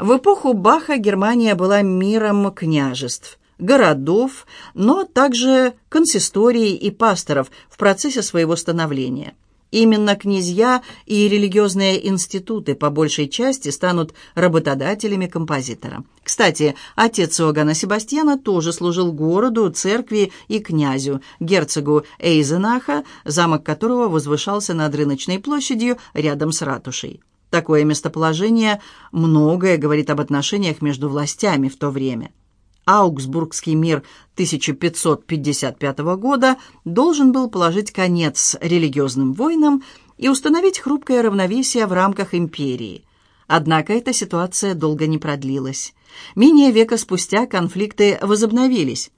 В эпоху Баха Германия была миром княжеств, городов, но также консисторий и пасторов в процессе своего становления. Именно князья и религиозные институты по большей части станут работодателями композитора. Кстати, отец Иоганна Себастьяна тоже служил городу, церкви и князю, герцогу Эйзенаха, замок которого возвышался над рыночной площадью рядом с ратушей. Такое местоположение многое говорит об отношениях между властями в то время. Аугсбургский мир 1555 года должен был положить конец религиозным войнам и установить хрупкое равновесие в рамках империи. Однако эта ситуация долго не продлилась. Менее века спустя конфликты возобновились.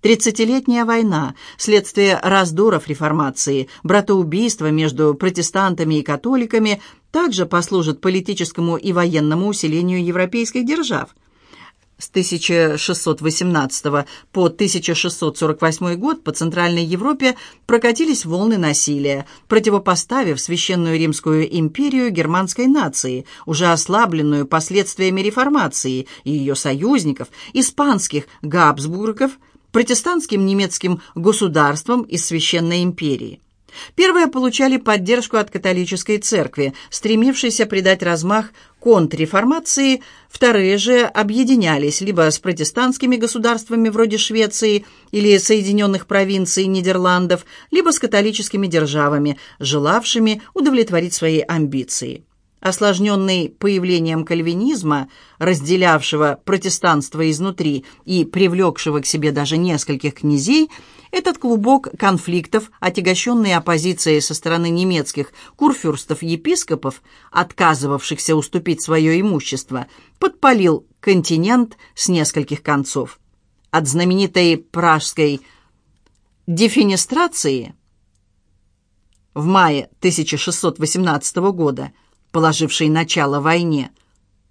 Тридцатилетняя война, следствие раздоров реформации, братоубийства между протестантами и католиками также послужит политическому и военному усилению европейских держав – с 1618 по 1648 год по Центральной Европе прокатились волны насилия, противопоставив Священную Римскую империю германской нации, уже ослабленную последствиями реформации и ее союзников, испанских Габсбургов, протестантским немецким государством из Священной империи. Первые получали поддержку от католической церкви, стремившейся придать размах контрреформации, вторые же объединялись либо с протестантскими государствами вроде Швеции или Соединенных провинций Нидерландов, либо с католическими державами, желавшими удовлетворить свои амбиции. Осложненный появлением кальвинизма, разделявшего протестанство изнутри и привлекшего к себе даже нескольких князей, этот клубок конфликтов, отягощенный оппозицией со стороны немецких курфюрстов-епископов, отказывавшихся уступить свое имущество, подпалил континент с нескольких концов. От знаменитой пражской дефинистрации в мае 1618 года, положившей начало войне,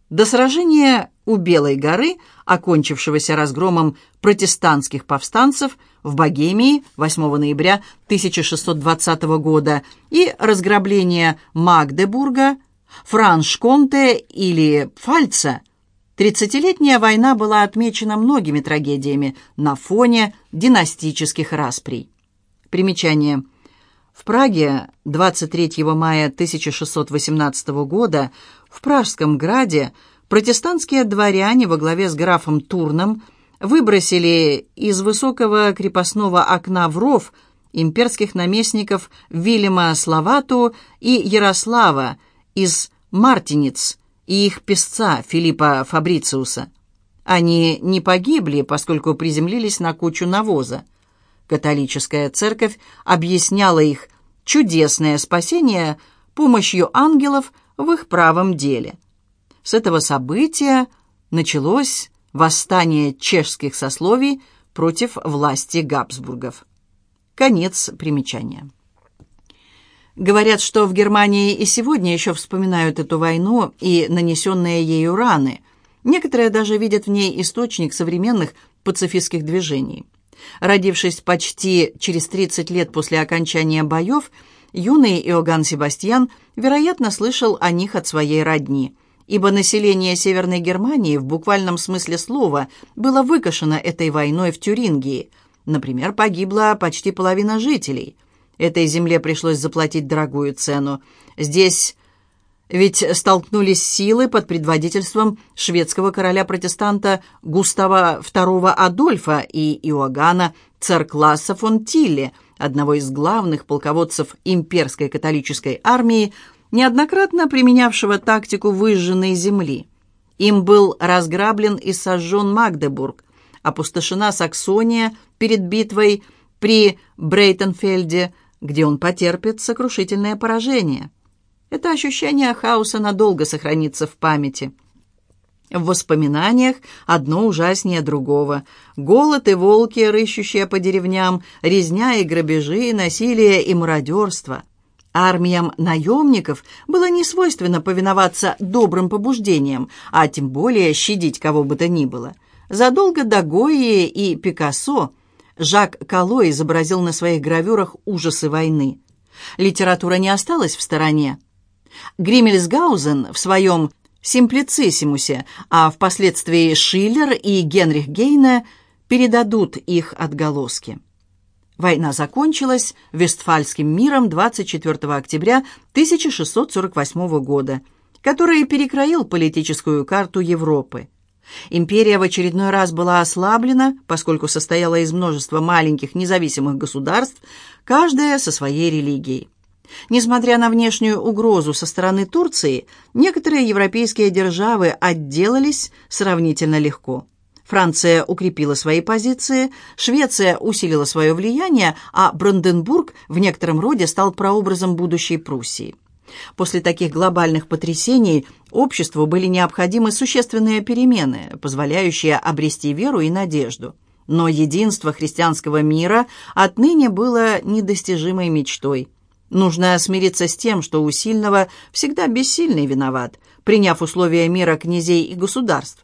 до сражения у Белой горы, окончившегося разгромом протестантских повстанцев в Богемии 8 ноября 1620 года и разграбления Магдебурга, Франшконте или Пфальца, Тридцатилетняя война была отмечена многими трагедиями на фоне династических расприй. Примечание. В Праге 23 мая 1618 года в Пражском граде протестантские дворяне во главе с графом Турном выбросили из высокого крепостного окна в ров имперских наместников Вильяма Славату и Ярослава из Мартиниц и их песца Филиппа Фабрициуса. Они не погибли, поскольку приземлились на кучу навоза. Католическая церковь объясняла их чудесное спасение помощью ангелов в их правом деле – с этого события началось восстание чешских сословий против власти Габсбургов. Конец примечания. Говорят, что в Германии и сегодня еще вспоминают эту войну и нанесенные ею раны. Некоторые даже видят в ней источник современных пацифистских движений. Родившись почти через 30 лет после окончания боев, юный Иоганн Себастьян, вероятно, слышал о них от своей родни – ибо население Северной Германии в буквальном смысле слова было выкошено этой войной в Тюрингии. Например, погибла почти половина жителей. Этой земле пришлось заплатить дорогую цену. Здесь ведь столкнулись силы под предводительством шведского короля-протестанта Густава II Адольфа и Иоганна Церкласса фон Тилле, одного из главных полководцев имперской католической армии, неоднократно применявшего тактику выжженной земли. Им был разграблен и сожжен Магдебург, опустошена Саксония перед битвой при Брейтенфельде, где он потерпит сокрушительное поражение. Это ощущение хаоса надолго сохранится в памяти. В воспоминаниях одно ужаснее другого. Голод и волки, рыщущие по деревням, резня и грабежи, насилие и мародерство – Армиям наемников было не свойственно повиноваться добрым побуждениям, а тем более щадить кого бы то ни было. Задолго до Гои и Пикассо Жак Кало изобразил на своих гравюрах ужасы войны. Литература не осталась в стороне. Гриммельсгаузен в своем «Симплициссимусе», а впоследствии Шиллер и Генрих Гейне передадут их отголоски. Война закончилась Вестфальским миром 24 октября 1648 года, который перекроил политическую карту Европы. Империя в очередной раз была ослаблена, поскольку состояла из множества маленьких независимых государств, каждая со своей религией. Несмотря на внешнюю угрозу со стороны Турции, некоторые европейские державы отделались сравнительно легко. Франция укрепила свои позиции, Швеция усилила свое влияние, а Бранденбург в некотором роде стал прообразом будущей Пруссии. После таких глобальных потрясений обществу были необходимы существенные перемены, позволяющие обрести веру и надежду. Но единство христианского мира отныне было недостижимой мечтой. Нужно смириться с тем, что у сильного всегда бессильный виноват, приняв условия мира князей и государств.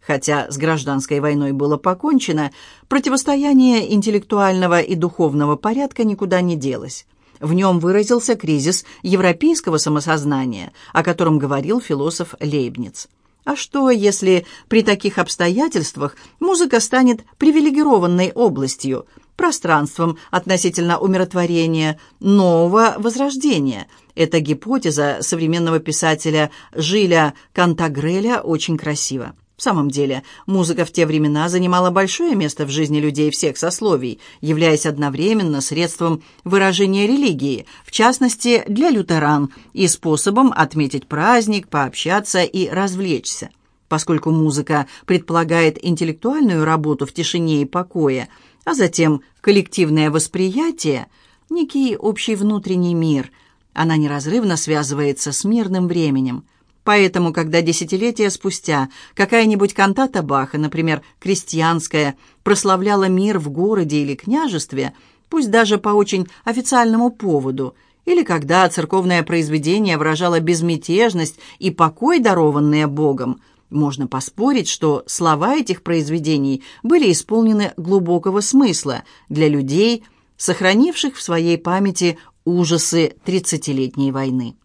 Хотя с гражданской войной было покончено, противостояние интеллектуального и духовного порядка никуда не делось. В нем выразился кризис европейского самосознания, о котором говорил философ Лейбниц. А что, если при таких обстоятельствах музыка станет привилегированной областью, пространством относительно умиротворения, нового возрождения? Эта гипотеза современного писателя Жиля Кантагреля очень красива. В самом деле, музыка в те времена занимала большое место в жизни людей всех сословий, являясь одновременно средством выражения религии, в частности, для лютеран, и способом отметить праздник, пообщаться и развлечься. Поскольку музыка предполагает интеллектуальную работу в тишине и покое, а затем коллективное восприятие, некий общий внутренний мир, она неразрывно связывается с мирным временем – Поэтому, когда десятилетия спустя какая-нибудь кантата Баха, например, крестьянская, прославляла мир в городе или княжестве, пусть даже по очень официальному поводу, или когда церковное произведение выражало безмятежность и покой, дарованные Богом, можно поспорить, что слова этих произведений были исполнены глубокого смысла для людей, сохранивших в своей памяти ужасы тридцатилетней войны.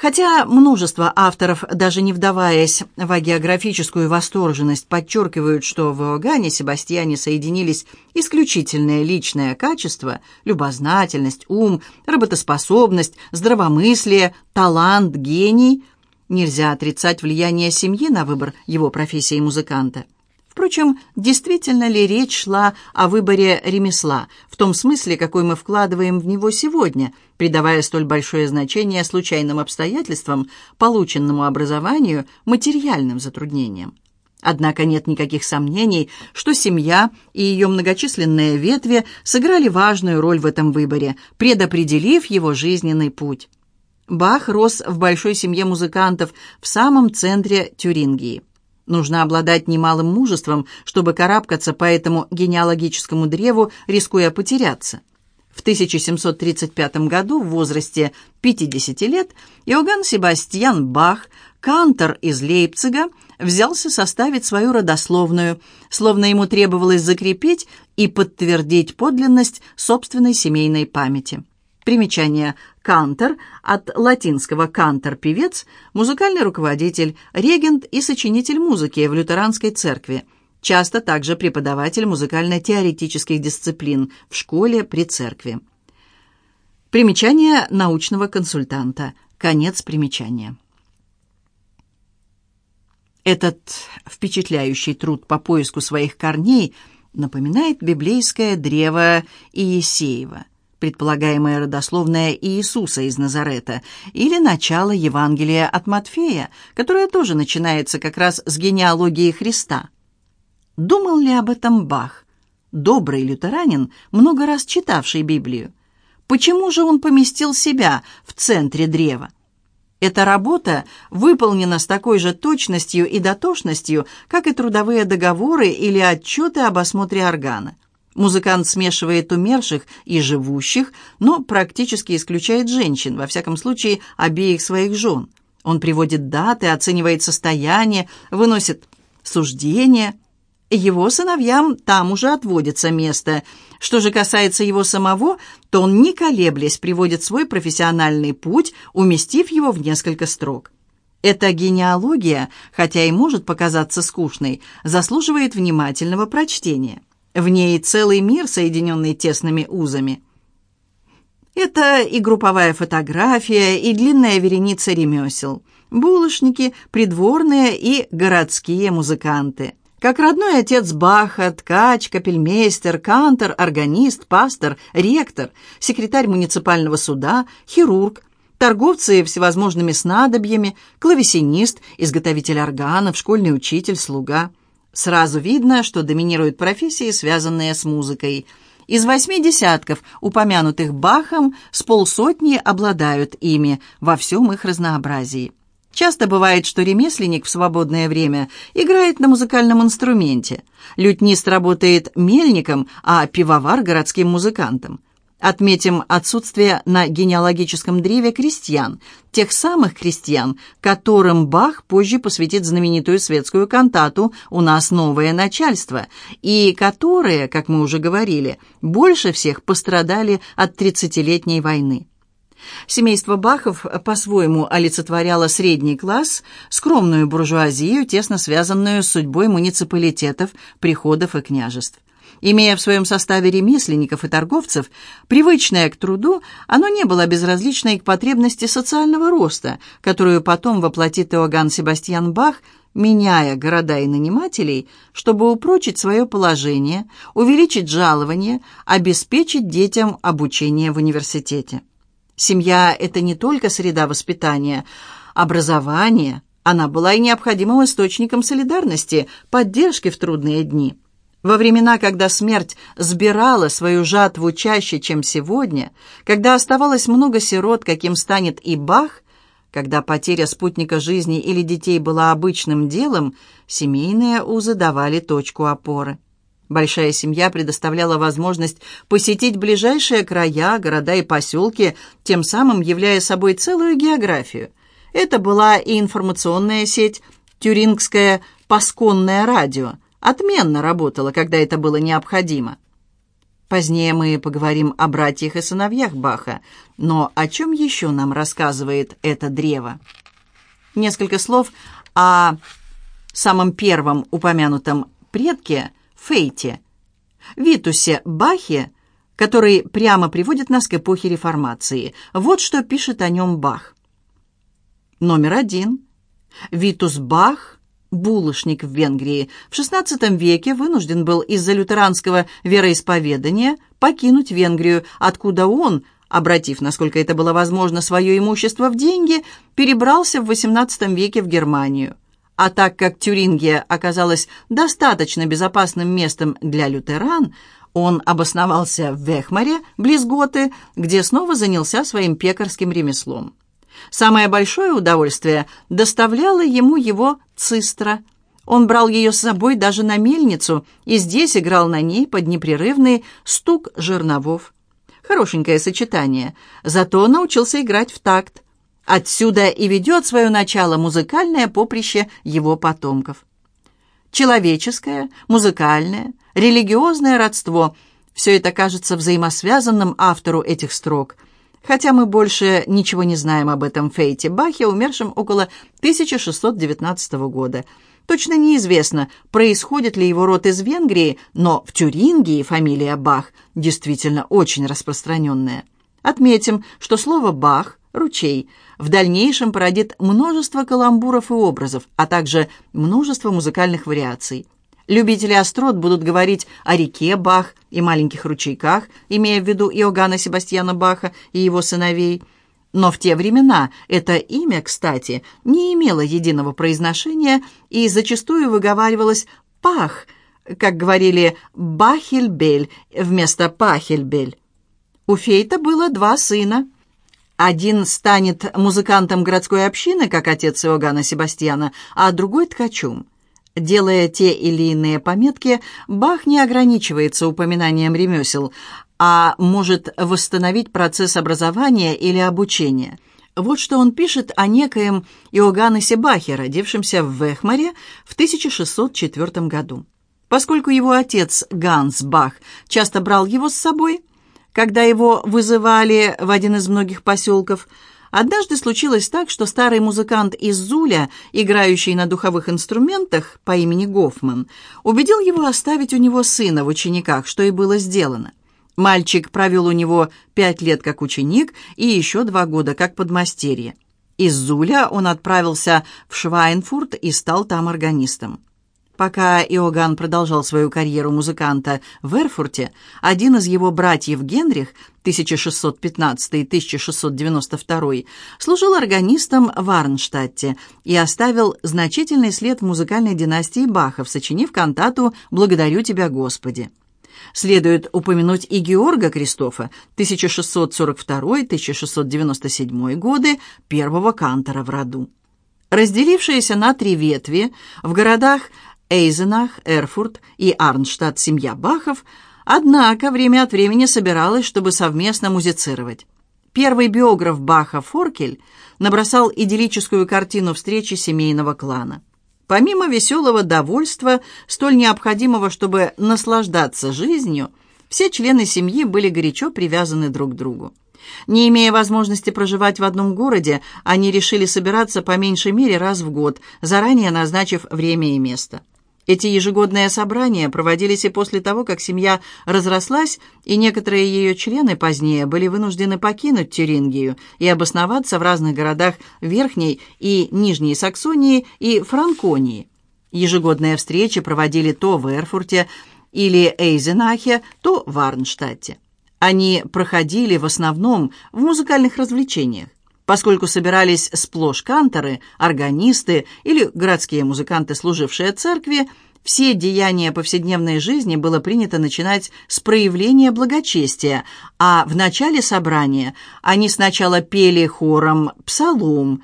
Хотя множество авторов, даже не вдаваясь в географическую восторженность, подчеркивают, что в Иоганне Себастьяне соединились исключительные личные качества – любознательность, ум, работоспособность, здравомыслие, талант, гений – нельзя отрицать влияние семьи на выбор его профессии музыканта – Впрочем, действительно ли речь шла о выборе ремесла, в том смысле, какой мы вкладываем в него сегодня, придавая столь большое значение случайным обстоятельствам, полученному образованию, материальным затруднениям? Однако нет никаких сомнений, что семья и ее многочисленные ветви сыграли важную роль в этом выборе, предопределив его жизненный путь. Бах рос в большой семье музыкантов в самом центре Тюрингии. Нужно обладать немалым мужеством, чтобы карабкаться по этому генеалогическому древу, рискуя потеряться. В 1735 году в возрасте 50 лет Иоганн Себастьян Бах, кантор из Лейпцига, взялся составить свою родословную, словно ему требовалось закрепить и подтвердить подлинность собственной семейной памяти. Примечание Кантер, от латинского «кантер» – певец, музыкальный руководитель, регент и сочинитель музыки в лютеранской церкви, часто также преподаватель музыкально-теоретических дисциплин в школе при церкви. Примечание научного консультанта. Конец примечания. Этот впечатляющий труд по поиску своих корней напоминает библейское древо Иесеева – предполагаемая родословная Иисуса из Назарета, или начало Евангелия от Матфея, которое тоже начинается как раз с генеалогии Христа. Думал ли об этом Бах, добрый лютеранин, много раз читавший Библию? Почему же он поместил себя в центре древа? Эта работа выполнена с такой же точностью и дотошностью, как и трудовые договоры или отчеты об осмотре органа. Музыкант смешивает умерших и живущих, но практически исключает женщин, во всяком случае обеих своих жен. Он приводит даты, оценивает состояние, выносит суждения. Его сыновьям там уже отводится место. Что же касается его самого, то он, не колеблясь, приводит свой профессиональный путь, уместив его в несколько строк. Эта генеалогия, хотя и может показаться скучной, заслуживает внимательного прочтения. В ней целый мир, соединенный тесными узами. Это и групповая фотография, и длинная вереница ремесел, булочники, придворные и городские музыканты. Как родной отец Баха, ткач, капельмейстер, кантор, органист, пастор, ректор, секретарь муниципального суда, хирург, торговцы всевозможными снадобьями, клавесинист, изготовитель органов, школьный учитель, слуга. Сразу видно, что доминируют профессии, связанные с музыкой. Из восьми десятков, упомянутых Бахом, с полсотни обладают ими во всем их разнообразии. Часто бывает, что ремесленник в свободное время играет на музыкальном инструменте. Лютнист работает мельником, а пивовар – городским музыкантом. Отметим отсутствие на генеалогическом древе крестьян, тех самых крестьян, которым Бах позже посвятит знаменитую светскую кантату «У нас новое начальство», и которые, как мы уже говорили, больше всех пострадали от тридцатилетней войны. Семейство Бахов по-своему олицетворяло средний класс, скромную буржуазию, тесно связанную с судьбой муниципалитетов, приходов и княжеств. Имея в своем составе ремесленников и торговцев, привычное к труду, оно не было безразлично и к потребности социального роста, которую потом воплотит Иоганн Себастьян Бах, меняя города и нанимателей, чтобы упрочить свое положение, увеличить жалование, обеспечить детям обучение в университете. Семья – это не только среда воспитания, образование, она была и необходимым источником солидарности, поддержки в трудные дни – во времена, когда смерть сбирала свою жатву чаще, чем сегодня, когда оставалось много сирот, каким станет и Бах, когда потеря спутника жизни или детей была обычным делом, семейные узы давали точку опоры. Большая семья предоставляла возможность посетить ближайшие края, города и поселки, тем самым являя собой целую географию. Это была и информационная сеть, тюрингское «Пасконное радио», отменно работала, когда это было необходимо. Позднее мы поговорим о братьях и сыновьях Баха, но о чем еще нам рассказывает это древо? Несколько слов о самом первом упомянутом предке Фейте, Витусе Бахе, который прямо приводит нас к эпохе Реформации. Вот что пишет о нем Бах. Номер один. Витус Бах – булочник в Венгрии, в XVI веке вынужден был из-за лютеранского вероисповедания покинуть Венгрию, откуда он, обратив, насколько это было возможно, свое имущество в деньги, перебрался в XVIII веке в Германию. А так как Тюрингия оказалась достаточно безопасным местом для лютеран, он обосновался в Вехмаре, близ Готы, где снова занялся своим пекарским ремеслом. Самое большое удовольствие доставляло ему его цистра. Он брал ее с собой даже на мельницу и здесь играл на ней под непрерывный стук жерновов. Хорошенькое сочетание, зато научился играть в такт. Отсюда и ведет свое начало музыкальное поприще его потомков. Человеческое, музыкальное, религиозное родство – все это кажется взаимосвязанным автору этих строк – хотя мы больше ничего не знаем об этом Фейте Бахе, умершем около 1619 года. Точно неизвестно, происходит ли его род из Венгрии, но в Тюрингии фамилия Бах действительно очень распространенная. Отметим, что слово «бах» – «ручей» в дальнейшем породит множество каламбуров и образов, а также множество музыкальных вариаций – Любители острот будут говорить о реке Бах и маленьких ручейках, имея в виду Иоганна Себастьяна Баха и его сыновей. Но в те времена это имя, кстати, не имело единого произношения и зачастую выговаривалось «пах», как говорили «бахельбель» вместо «пахельбель». У Фейта было два сына. Один станет музыкантом городской общины, как отец Иоганна Себастьяна, а другой – ткачом. Делая те или иные пометки, Бах не ограничивается упоминанием ремесел, а может восстановить процесс образования или обучения. Вот что он пишет о некоем Иоганнесе Бахе, родившемся в Вехмаре в 1604 году. Поскольку его отец Ганс Бах часто брал его с собой, когда его вызывали в один из многих поселков, Однажды случилось так, что старый музыкант из Зуля, играющий на духовых инструментах по имени Гофман, убедил его оставить у него сына в учениках, что и было сделано. Мальчик провел у него пять лет как ученик и еще два года как подмастерье. Из Зуля он отправился в Швайнфурт и стал там органистом. Пока Иоганн продолжал свою карьеру музыканта в Эрфурте, один из его братьев Генрих, 1615-1692, служил органистом в Арнштадте и оставил значительный след в музыкальной династии Бахов, сочинив кантату «Благодарю тебя, Господи». Следует упомянуть и Георга Кристофа, 1642-1697 годы, первого кантора в роду. Разделившиеся на три ветви в городах Эйзенах, Эрфурт и Арнштадт семья Бахов, однако время от времени собиралась, чтобы совместно музицировать. Первый биограф Баха Форкель набросал идиллическую картину встречи семейного клана. Помимо веселого довольства, столь необходимого, чтобы наслаждаться жизнью, все члены семьи были горячо привязаны друг к другу. Не имея возможности проживать в одном городе, они решили собираться по меньшей мере раз в год, заранее назначив время и место. Эти ежегодные собрания проводились и после того, как семья разрослась, и некоторые ее члены позднее были вынуждены покинуть Тюрингию и обосноваться в разных городах Верхней и Нижней Саксонии и Франконии. Ежегодные встречи проводили то в Эрфурте или Эйзенахе, то в Арнштадте. Они проходили в основном в музыкальных развлечениях. Поскольку собирались сплошь канторы, органисты или городские музыканты, служившие церкви, все деяния повседневной жизни было принято начинать с проявления благочестия, а в начале собрания они сначала пели хором псалом.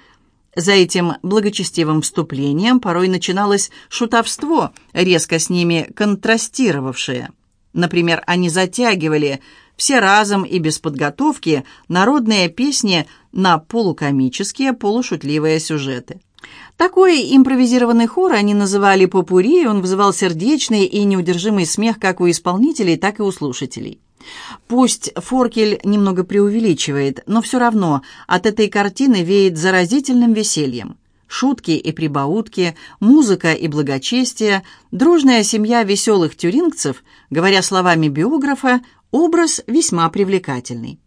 За этим благочестивым вступлением порой начиналось шутовство, резко с ними контрастировавшее. Например, они затягивали все разом и без подготовки народные песни на полукомические, полушутливые сюжеты. Такой импровизированный хор они называли попури, он вызывал сердечный и неудержимый смех как у исполнителей, так и у слушателей. Пусть Форкель немного преувеличивает, но все равно от этой картины веет заразительным весельем. Шутки и прибаутки, музыка и благочестие, дружная семья веселых тюрингцев, говоря словами биографа, образ весьма привлекательный.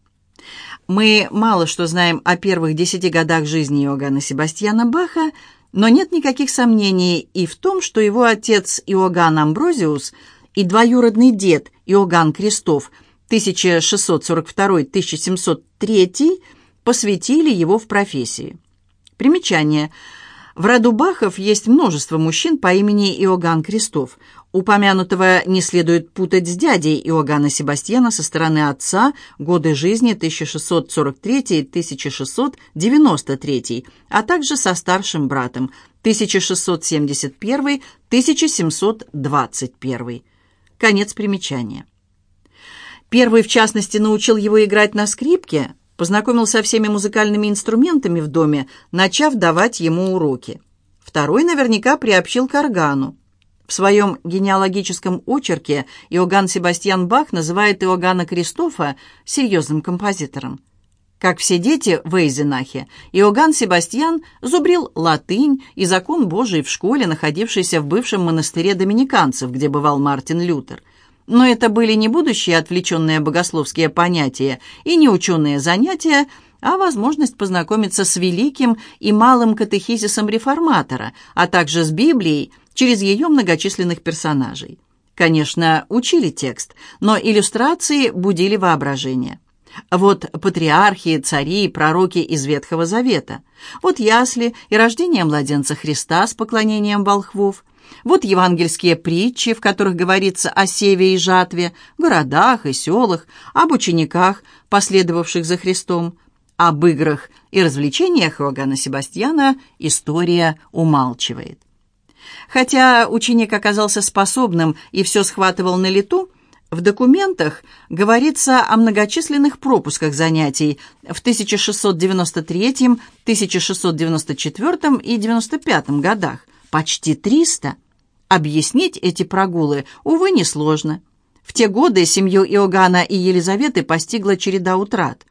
Мы мало что знаем о первых десяти годах жизни Иоганна Себастьяна Баха, но нет никаких сомнений и в том, что его отец Иоганн Амброзиус и двоюродный дед Иоганн Крестов 1642-1703 посвятили его в профессии. Примечание – в роду Бахов есть множество мужчин по имени Иоганн Крестов. Упомянутого не следует путать с дядей Иоганна Себастьяна со стороны отца, годы жизни 1643-1693, а также со старшим братом 1671-1721. Конец примечания. Первый, в частности, научил его играть на скрипке – познакомил со всеми музыкальными инструментами в доме, начав давать ему уроки. Второй наверняка приобщил к органу. В своем генеалогическом очерке Иоганн Себастьян Бах называет Иоганна Кристофа серьезным композитором. Как все дети в Эйзенахе, Иоганн Себастьян зубрил латынь и закон Божий в школе, находившейся в бывшем монастыре доминиканцев, где бывал Мартин Лютер – но это были не будущие отвлеченные богословские понятия и не ученые занятия, а возможность познакомиться с великим и малым катехизисом реформатора, а также с Библией через ее многочисленных персонажей. Конечно, учили текст, но иллюстрации будили воображение. Вот патриархи, цари, пророки из Ветхого Завета. Вот ясли и рождение младенца Христа с поклонением волхвов – вот евангельские притчи, в которых говорится о севе и жатве, городах и селах, об учениках, последовавших за Христом. Об играх и развлечениях Иоганна Себастьяна история умалчивает. Хотя ученик оказался способным и все схватывал на лету, в документах говорится о многочисленных пропусках занятий в 1693, 1694 и 95 годах – Почти триста. Объяснить эти прогулы, увы, несложно. В те годы семью Иоганна и Елизаветы постигла череда утрат.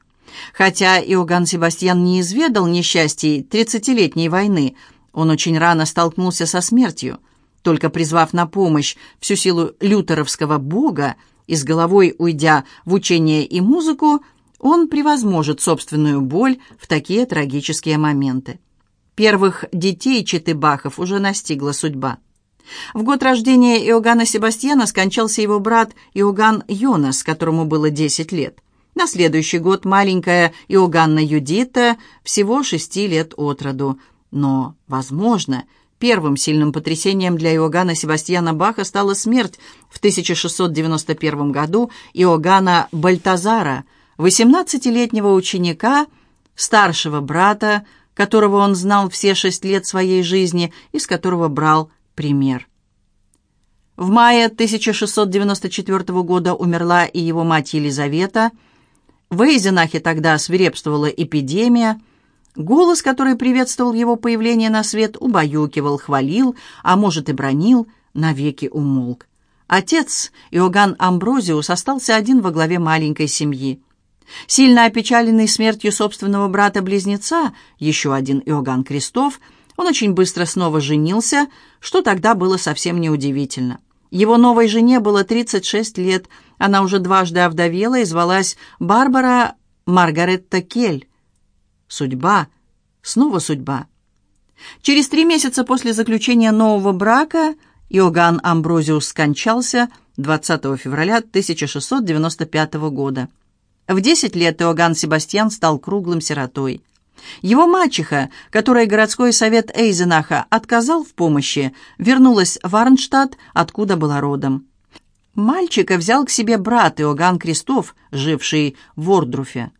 Хотя Иоганн Себастьян не изведал несчастий тридцатилетней войны, он очень рано столкнулся со смертью. Только призвав на помощь всю силу лютеровского бога и с головой уйдя в учение и музыку, он превозможет собственную боль в такие трагические моменты. Первых детей Читыбахов уже настигла судьба. В год рождения Иоганна Себастьяна скончался его брат Иоганн Йонас, которому было 10 лет. На следующий год маленькая Иоганна Юдита всего шести лет от роду. Но, возможно, первым сильным потрясением для Иоганна Себастьяна Баха стала смерть в 1691 году Иоганна Бальтазара, 18-летнего ученика, старшего брата, которого он знал все шесть лет своей жизни и с которого брал пример. В мае 1694 года умерла и его мать Елизавета – в Эйзенахе тогда свирепствовала эпидемия. Голос, который приветствовал его появление на свет, убаюкивал, хвалил, а может и бронил, навеки умолк. Отец, Иоганн Амброзиус, остался один во главе маленькой семьи. Сильно опечаленный смертью собственного брата-близнеца, еще один Иоганн Крестов, он очень быстро снова женился, что тогда было совсем неудивительно. Его новой жене было 36 лет, она уже дважды овдовела и звалась Барбара Маргаретта Кель. Судьба, снова судьба. Через три месяца после заключения нового брака Иоганн Амброзиус скончался 20 февраля 1695 года. В 10 лет Иоганн Себастьян стал круглым сиротой. Его мачеха, которой городской совет Эйзенаха отказал в помощи, вернулась в Арнштадт, откуда была родом. Мальчика взял к себе брат Иоганн Крестов, живший в Ордруфе.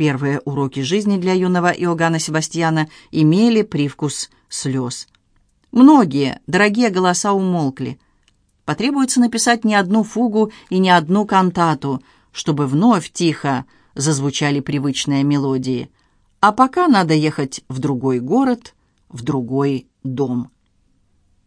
Первые уроки жизни для юного Иоганна Себастьяна имели привкус слез. Многие дорогие голоса умолкли. Потребуется написать не одну фугу и не одну кантату, чтобы вновь тихо зазвучали привычные мелодии – а пока надо ехать в другой город, в другой дом.